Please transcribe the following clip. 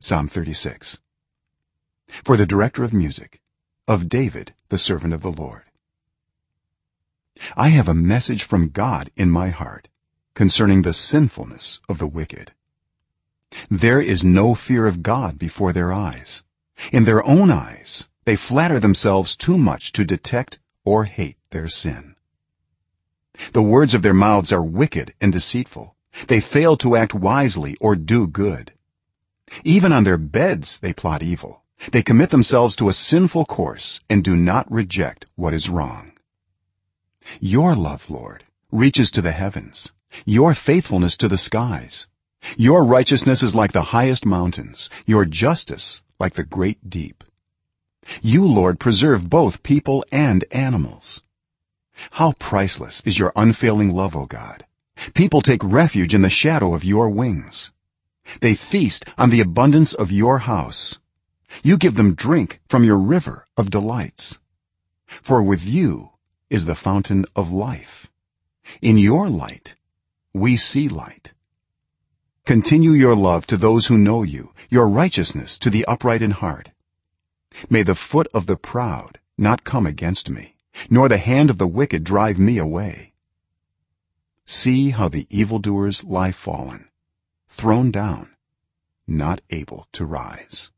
psalm 36 for the director of music of david the servant of the lord. I have a message from god in my heart concerning the sinfulness of the wicked. There is no fear of god before their eyes. In their own eyes they flatter themselves too much to detect or hate their sin. The words of their mouths are wicked and deceitful. They fail to act wisely or do good even on their beds they plot evil. They commit themselves to a sinful course and do not reject what is wrong. Your love lord reaches to the heavens. Your faithfulness to the skies. Your righteousness is like the highest mountains. Your justice like the great deep. You lord preserve both people and animals. How priceless is your unfailing love o god. People take refuge in the shadow of your wings they feast on the abundance of your house. You give them drink from your river of delights. For with you is the fountain of life. In your light we see light. Continue your love to those who know you your righteousness to the upright in heart. May the foot of the proud not come against me nor the hand of the wicked drive me away. See how the evildoers lie fallen thrown down not able to rise